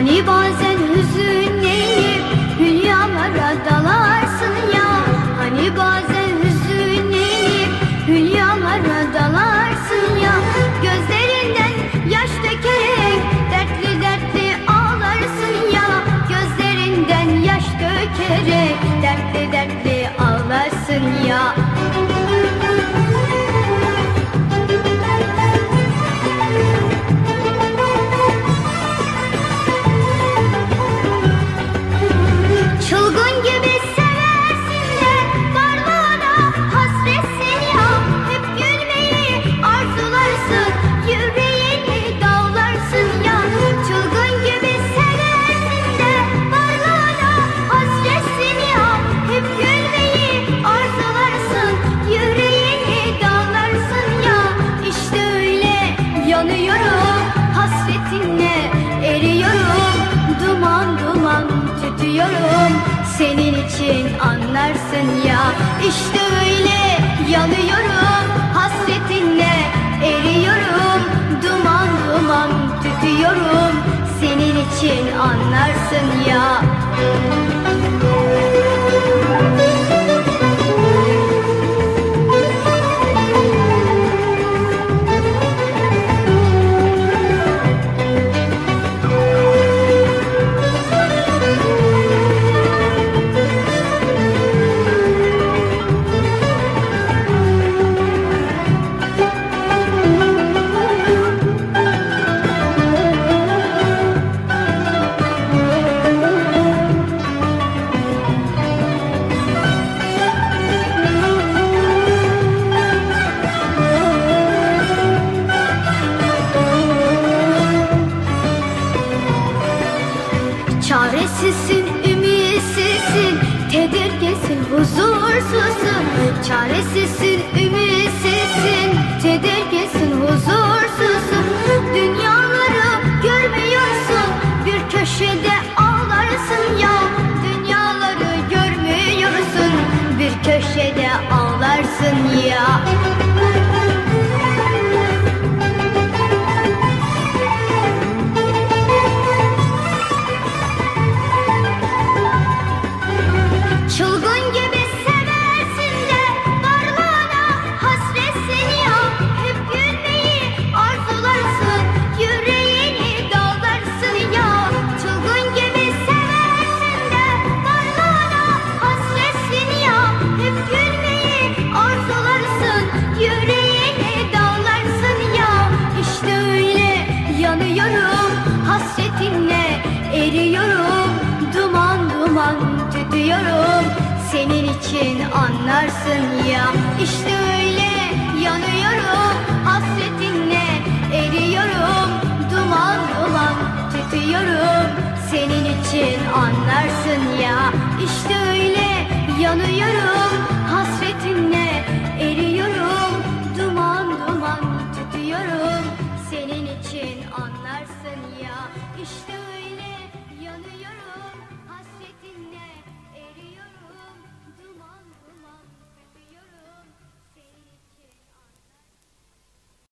Hani bazen hüzünlenip hülyalara dalarsın ya. Hani bazen hüzünlenip hülyalara dalarsın ya. Gözlerinden yaş dökerek dertli dertli ağlarsın ya. Gözlerinden yaş dökerek dertli dertli ağlarsın ya senin için anlarsın ya. İşte öyle yanıyorum hasretinle eriyorum. Duman duman tütüyorum senin için anlarsın ya Çaresizsin, ümitsizsin, tedirginsin, huzursuzsun. Çaresizsin, ümitsizsin, eriyorum Duman duman tütüyorum. Senin için anlarsın ya. İşte öyle yanıyorum. Hasretinle eriyorum. Duman duman tütüyorum. Senin için anlarsın ya. İşte öyle yanıyorum. Hasretinle